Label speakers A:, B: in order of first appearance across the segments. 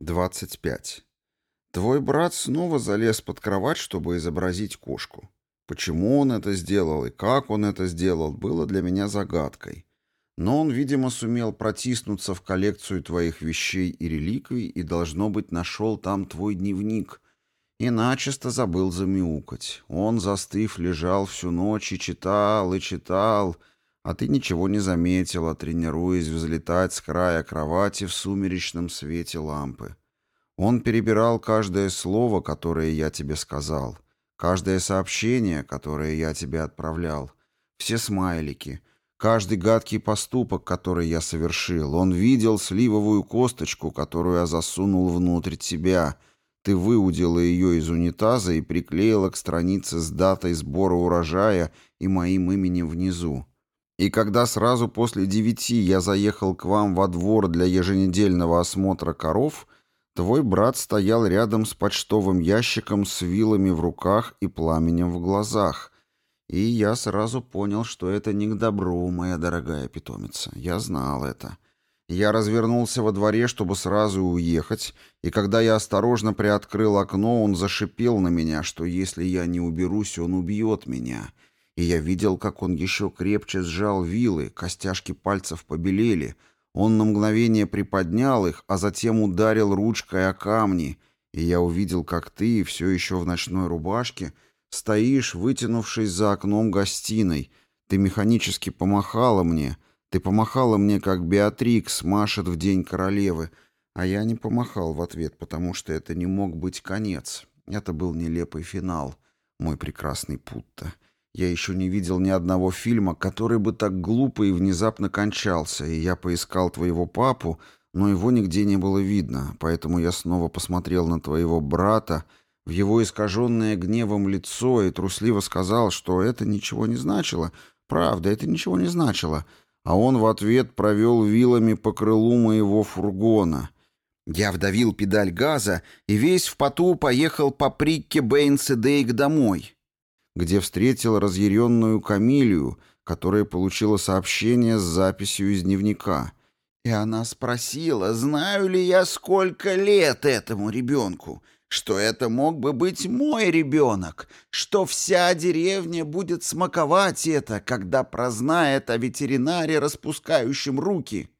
A: 25. Твой брат снова залез под кровать, чтобы изобразить кошку. Почему он это сделал и как он это сделал, было для меня загадкой. Но он, видимо, сумел протиснуться в коллекцию твоих вещей и реликвий и, должно быть, нашел там твой дневник. И начисто забыл замяукать. Он, застыв, лежал всю ночь и читал, и читал, а ты ничего не заметила, тренируясь взлетать с края кровати в сумеречном свете лампы. Он перебирал каждое слово, которое я тебе сказал, каждое сообщение, которое я тебе отправлял, все смайлики, каждый гадкий поступок, который я совершил. Он видел сливовую косточку, которую я засунул внутрь тебя. Ты выудила ее из унитаза и приклеила к странице с датой сбора урожая и моим именем внизу. И когда сразу после девяти я заехал к вам во двор для еженедельного осмотра коров, твой брат стоял рядом с почтовым ящиком с вилами в руках и пламенем в глазах. И я сразу понял, что это не к добру, моя дорогая питомица. Я знал это. Я развернулся во дворе, чтобы сразу уехать, и когда я осторожно приоткрыл окно, он зашипел на меня, что если я не уберусь, он убьет меня — и я видел, как он еще крепче сжал вилы, костяшки пальцев побелели. Он на мгновение приподнял их, а затем ударил ручкой о камни, и я увидел, как ты, все еще в ночной рубашке, стоишь, вытянувшись за окном гостиной. Ты механически помахала мне, ты помахала мне, как Беатрикс машет в день королевы, а я не помахал в ответ, потому что это не мог быть конец. Это был нелепый финал, мой прекрасный Путта. Я еще не видел ни одного фильма, который бы так глупо и внезапно кончался, и я поискал твоего папу, но его нигде не было видно, поэтому я снова посмотрел на твоего брата, в его искаженное гневом лицо и трусливо сказал, что это ничего не значило. Правда, это ничего не значило. А он в ответ провел вилами по крылу моего фургона. Я вдавил педаль газа и весь в поту поехал по прикке Бэйнс и Дейк домой где встретил разъяренную Камилию, которая получила сообщение с записью из дневника. И она спросила, знаю ли я, сколько лет этому ребенку, что это мог бы быть мой ребенок, что вся деревня будет смаковать это, когда прознает о ветеринаре, распускающем руки.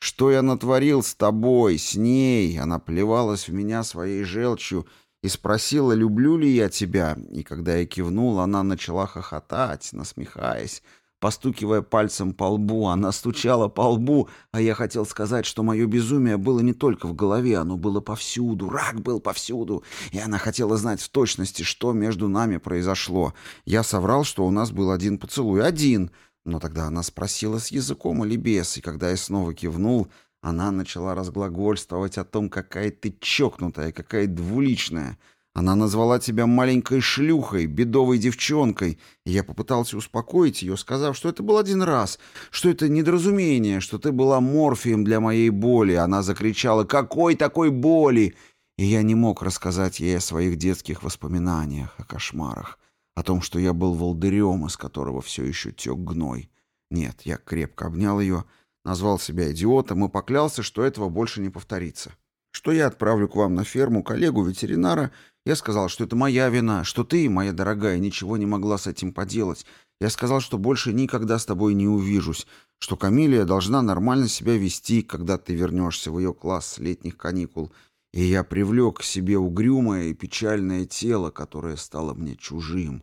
A: Что я натворил с тобой, с ней? Она плевалась в меня своей желчью, и спросила, люблю ли я тебя, и когда я кивнул, она начала хохотать, насмехаясь, постукивая пальцем по лбу, она стучала по лбу, а я хотел сказать, что мое безумие было не только в голове, оно было повсюду, рак был повсюду, и она хотела знать в точности, что между нами произошло. Я соврал, что у нас был один поцелуй, один, но тогда она спросила с языком или без, и когда я снова кивнул, она начала разглагольствовать о том, какая ты чокнутая, какая двуличная. Она назвала тебя маленькой шлюхой, бедовой девчонкой, и я попытался успокоить ее, сказав, что это был один раз, что это недоразумение, что ты была морфием для моей боли. Она закричала «Какой такой боли?» И я не мог рассказать ей о своих детских воспоминаниях, о кошмарах, о том, что я был волдырем, из которого все еще тек гной. Нет, я крепко обнял ее, — назвал себя идиотом и поклялся, что этого больше не повторится. Что я отправлю к вам на ферму коллегу-ветеринара, я сказал, что это моя вина, что ты, моя дорогая, ничего не могла с этим поделать. Я сказал, что больше никогда с тобой не увижусь, что Камилия должна нормально себя вести, когда ты вернешься в ее класс с летних каникул. И я привлек к себе угрюмое и печальное тело, которое стало мне чужим,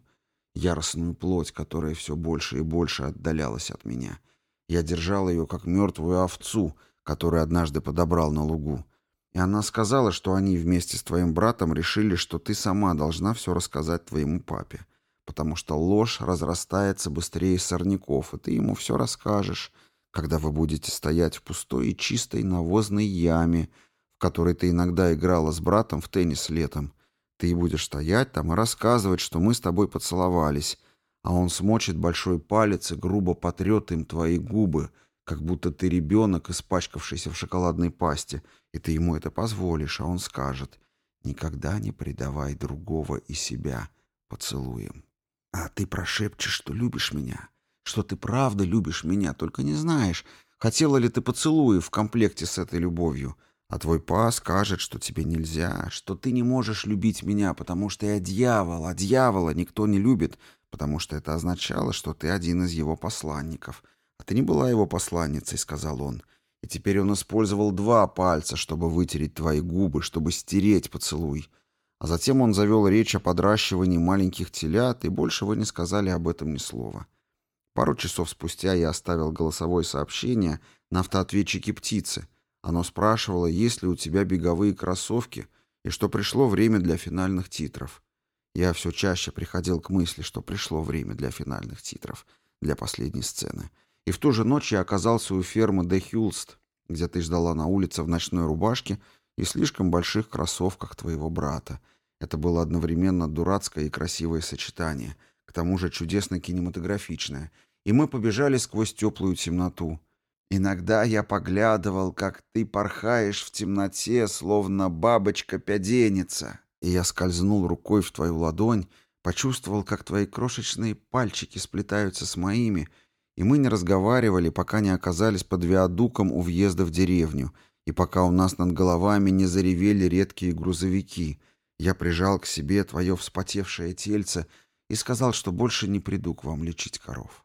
A: яростную плоть, которая все больше и больше отдалялась от меня. Я держал ее как мертвую овцу, которую однажды подобрал на лугу. И она сказала, что они вместе с твоим братом решили, что ты сама должна все рассказать твоему папе, потому что ложь разрастается быстрее сорняков, и ты ему все расскажешь, когда вы будете стоять в пустой и чистой навозной яме, в которой ты иногда играла с братом в теннис летом. Ты будешь стоять там и рассказывать, что мы с тобой поцеловались, а он смочит большой палец и грубо потрет им твои губы, как будто ты ребенок, испачкавшийся в шоколадной пасте, и ты ему это позволишь, а он скажет «Никогда не предавай другого и себя поцелуем». А ты прошепчешь, что любишь меня, что ты правда любишь меня, только не знаешь, хотела ли ты поцелуев в комплекте с этой любовью, А твой па скажет, что тебе нельзя, что ты не можешь любить меня, потому что я дьявол, а дьявола никто не любит, потому что это означало, что ты один из его посланников. А ты не была его посланницей, сказал он. И теперь он использовал два пальца, чтобы вытереть твои губы, чтобы стереть поцелуй. А затем он завел речь о подращивании маленьких телят, и больше вы не сказали об этом ни слова. Пару часов спустя я оставил голосовое сообщение на автоответчике птицы. Оно спрашивало, есть ли у тебя беговые кроссовки, и что пришло время для финальных титров. Я все чаще приходил к мысли, что пришло время для финальных титров, для последней сцены. И в ту же ночь я оказался у фермы Де Хюлст, где ты ждала на улице в ночной рубашке и слишком больших кроссовках твоего брата. Это было одновременно дурацкое и красивое сочетание, к тому же чудесно кинематографичное, и мы побежали сквозь теплую темноту. Иногда я поглядывал, как ты порхаешь в темноте, словно бабочка-пяденица, и я скользнул рукой в твою ладонь, почувствовал, как твои крошечные пальчики сплетаются с моими — и мы не разговаривали, пока не оказались под виадуком у въезда в деревню, и пока у нас над головами не заревели редкие грузовики. Я прижал к себе твое вспотевшее тельце и сказал, что больше не приду к вам лечить коров.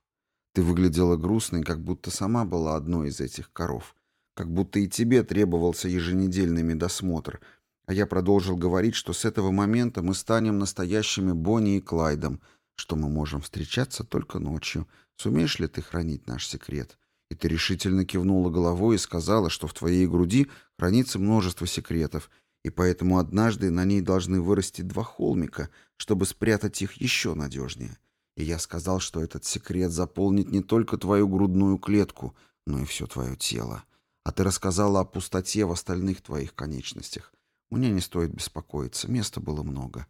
A: Ты выглядела грустной, как будто сама была одной из этих коров, как будто и тебе требовался еженедельный медосмотр, а я продолжил говорить, что с этого момента мы станем настоящими Бонни и Клайдом, что мы можем встречаться только ночью — Сумеешь ли ты хранить наш секрет? И ты решительно кивнула головой и сказала, что в твоей груди хранится множество секретов, и поэтому однажды на ней должны вырасти два холмика, чтобы спрятать их еще надежнее. И я сказал, что этот секрет заполнит не только твою грудную клетку, но и все твое тело. А ты рассказала о пустоте в остальных твоих конечностях. Мне не стоит беспокоиться, места было много.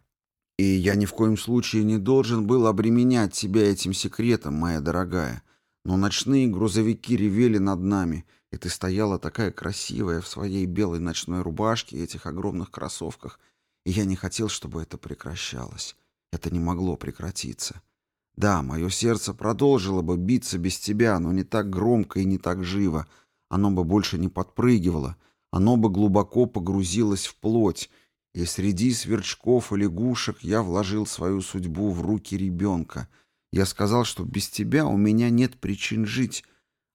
A: И я ни в коем случае не должен был обременять тебя этим секретом, моя дорогая. Но ночные грузовики ревели над нами, и ты стояла такая красивая в своей белой ночной рубашке и этих огромных кроссовках, и я не хотел, чтобы это прекращалось. Это не могло прекратиться. Да, мое сердце продолжило бы биться без тебя, но не так громко и не так живо. Оно бы больше не подпрыгивало, оно бы глубоко погрузилось в плоть, и среди сверчков и лягушек я вложил свою судьбу в руки ребенка. Я сказал, что без тебя у меня нет причин жить.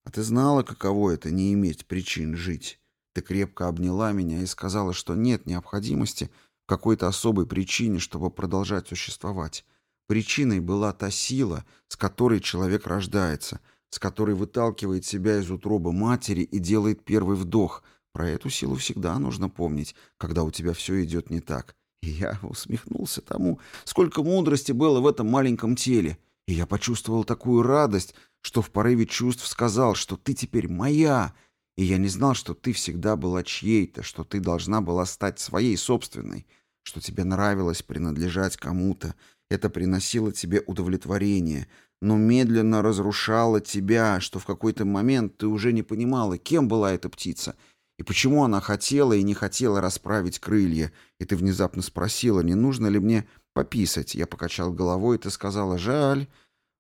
A: А ты знала, каково это не иметь причин жить. Ты крепко обняла меня и сказала, что нет необходимости в какой-то особой причине, чтобы продолжать существовать. Причиной была та сила, с которой человек рождается, с которой выталкивает себя из утробы матери и делает первый вдох — про эту силу всегда нужно помнить, когда у тебя все идет не так. И я усмехнулся тому, сколько мудрости было в этом маленьком теле. И я почувствовал такую радость, что в порыве чувств сказал, что ты теперь моя. И я не знал, что ты всегда была чьей-то, что ты должна была стать своей собственной, что тебе нравилось принадлежать кому-то. Это приносило тебе удовлетворение, но медленно разрушало тебя, что в какой-то момент ты уже не понимала, кем была эта птица — и почему она хотела и не хотела расправить крылья? И ты внезапно спросила, не нужно ли мне пописать. Я покачал головой, и ты сказала, жаль,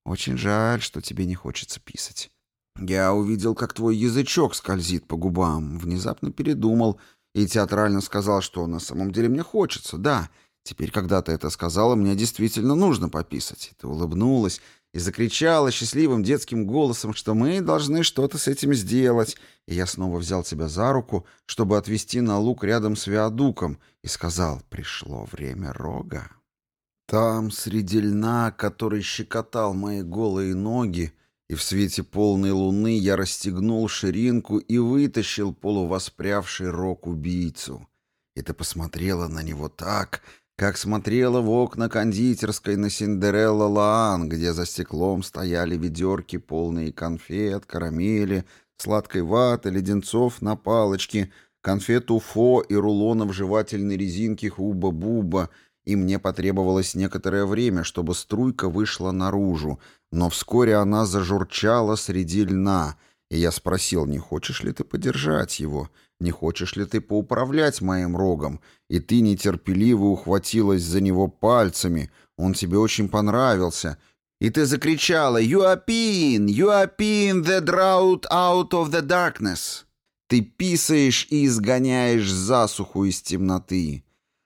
A: очень жаль, что тебе не хочется писать. Я увидел, как твой язычок скользит по губам, внезапно передумал и театрально сказал, что на самом деле мне хочется, да. Теперь, когда ты это сказала, мне действительно нужно пописать. И ты улыбнулась, и закричала счастливым детским голосом, что мы должны что-то с этим сделать. И я снова взял тебя за руку, чтобы отвести на луг рядом с Виадуком, и сказал, пришло время рога. Там, среди льна, который щекотал мои голые ноги, и в свете полной луны я расстегнул ширинку и вытащил полувоспрявший рог убийцу. И ты посмотрела на него так, как смотрела в окна кондитерской на Синдерелла Лаан, где за стеклом стояли ведерки, полные конфет, карамели, сладкой ваты, леденцов на палочке, конфет Уфо и рулонов жевательной резинки Хуба-Буба, и мне потребовалось некоторое время, чтобы струйка вышла наружу, но вскоре она зажурчала среди льна, и я спросил, не хочешь ли ты подержать его, не хочешь ли ты поуправлять моим рогом? И ты нетерпеливо ухватилась за него пальцами. Он тебе очень понравился. И ты закричала «You are pin! You are pin the drought out of the darkness!» Ты писаешь и изгоняешь засуху из темноты.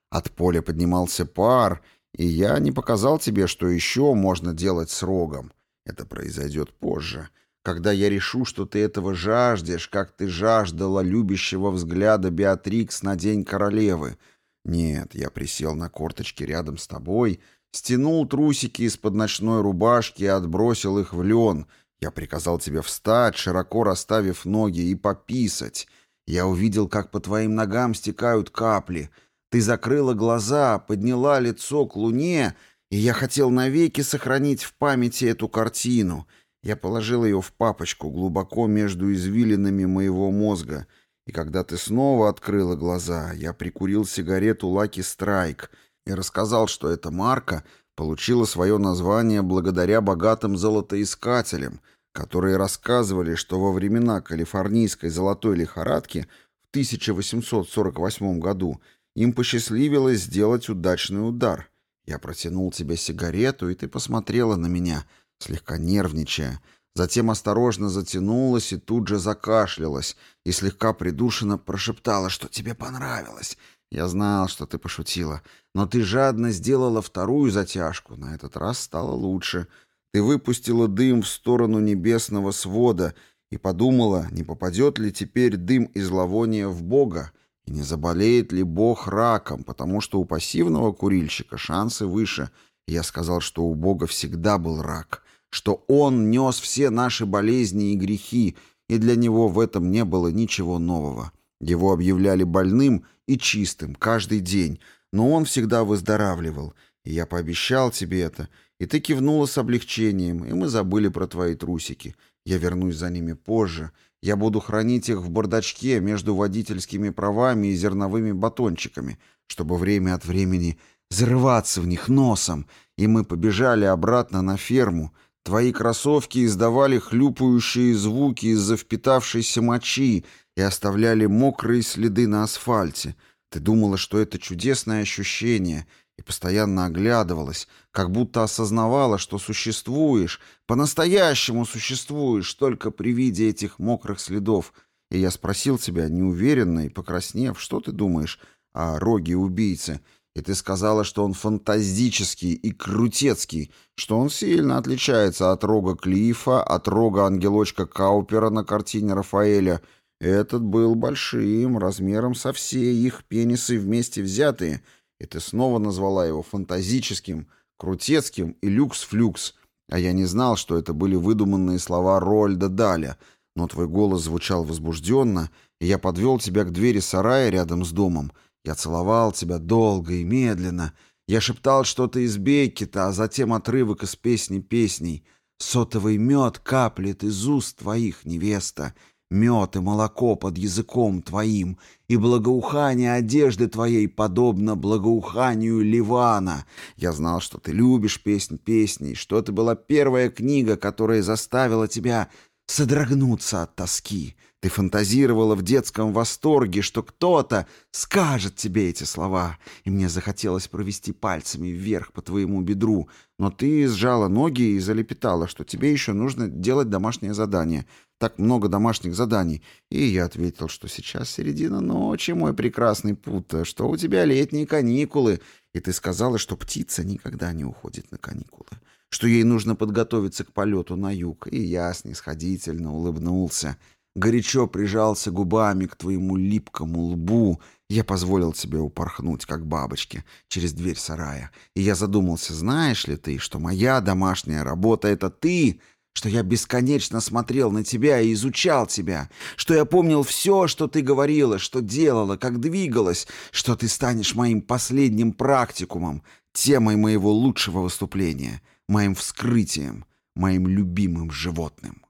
A: От поля поднимался пар, и я не показал тебе, что еще можно делать с рогом. Это произойдет позже, когда я решу, что ты этого жаждешь, как ты жаждала любящего взгляда Беатрикс на день королевы. Нет, я присел на корточки рядом с тобой, стянул трусики из-под ночной рубашки и отбросил их в лен. Я приказал тебе встать, широко расставив ноги, и пописать. Я увидел, как по твоим ногам стекают капли — ты закрыла глаза, подняла лицо к луне, и я хотел навеки сохранить в памяти эту картину. Я положил ее в папочку глубоко между извилинами моего мозга, и когда ты снова открыла глаза, я прикурил сигарету «Лаки Страйк» и рассказал, что эта марка получила свое название благодаря богатым золотоискателям, которые рассказывали, что во времена калифорнийской золотой лихорадки в 1848 году – им посчастливилось сделать удачный удар. Я протянул тебе сигарету, и ты посмотрела на меня, слегка нервничая. Затем осторожно затянулась и тут же закашлялась, и слегка придушенно прошептала, что тебе понравилось. Я знал, что ты пошутила, но ты жадно сделала вторую затяжку. На этот раз стало лучше. Ты выпустила дым в сторону небесного свода и подумала, не попадет ли теперь дым из зловония в Бога. И не заболеет ли Бог раком, потому что у пассивного курильщика шансы выше. Я сказал, что у Бога всегда был рак, что Он нес все наши болезни и грехи, и для Него в этом не было ничего нового. Его объявляли больным и чистым каждый день, но Он всегда выздоравливал. И я пообещал тебе это, и ты кивнула с облегчением, и мы забыли про твои трусики. Я вернусь за ними позже, я буду хранить их в бардачке между водительскими правами и зерновыми батончиками, чтобы время от времени зарываться в них носом, и мы побежали обратно на ферму. Твои кроссовки издавали хлюпающие звуки из-за впитавшейся мочи и оставляли мокрые следы на асфальте. Ты думала, что это чудесное ощущение — и постоянно оглядывалась, как будто осознавала, что существуешь, по-настоящему существуешь только при виде этих мокрых следов. И я спросил тебя, неуверенно и покраснев, что ты думаешь о роге убийцы, и ты сказала, что он фантастический и крутецкий, что он сильно отличается от рога Клифа, от рога ангелочка Каупера на картине Рафаэля. Этот был большим, размером со все их пенисы вместе взятые — и ты снова назвала его фантазическим, крутецким и люкс-флюкс, а я не знал, что это были выдуманные слова Рольда Даля, но твой голос звучал возбужденно, и я подвел тебя к двери сарая рядом с домом. Я целовал тебя долго и медленно. Я шептал что-то из Беккета, а затем отрывок из песни песней. «Сотовый мед каплет из уст твоих, невеста, мед и молоко под языком твоим, и благоухание одежды твоей подобно благоуханию Ливана. Я знал, что ты любишь песнь песней, что это была первая книга, которая заставила тебя содрогнуться от тоски. Ты фантазировала в детском восторге, что кто-то скажет тебе эти слова, и мне захотелось провести пальцами вверх по твоему бедру, но ты сжала ноги и залепетала, что тебе еще нужно делать домашнее задание. Так много домашних заданий. И я ответил, что сейчас середина ночи, мой прекрасный Пута, что у тебя летние каникулы, и ты сказала, что птица никогда не уходит на каникулы. Что ей нужно подготовиться к полету на юг, и я снисходительно улыбнулся горячо прижался губами к твоему липкому лбу. Я позволил тебе упорхнуть, как бабочке, через дверь сарая. И я задумался, знаешь ли ты, что моя домашняя работа — это ты, что я бесконечно смотрел на тебя и изучал тебя, что я помнил все, что ты говорила, что делала, как двигалась, что ты станешь моим последним практикумом, темой моего лучшего выступления, моим вскрытием, моим любимым животным.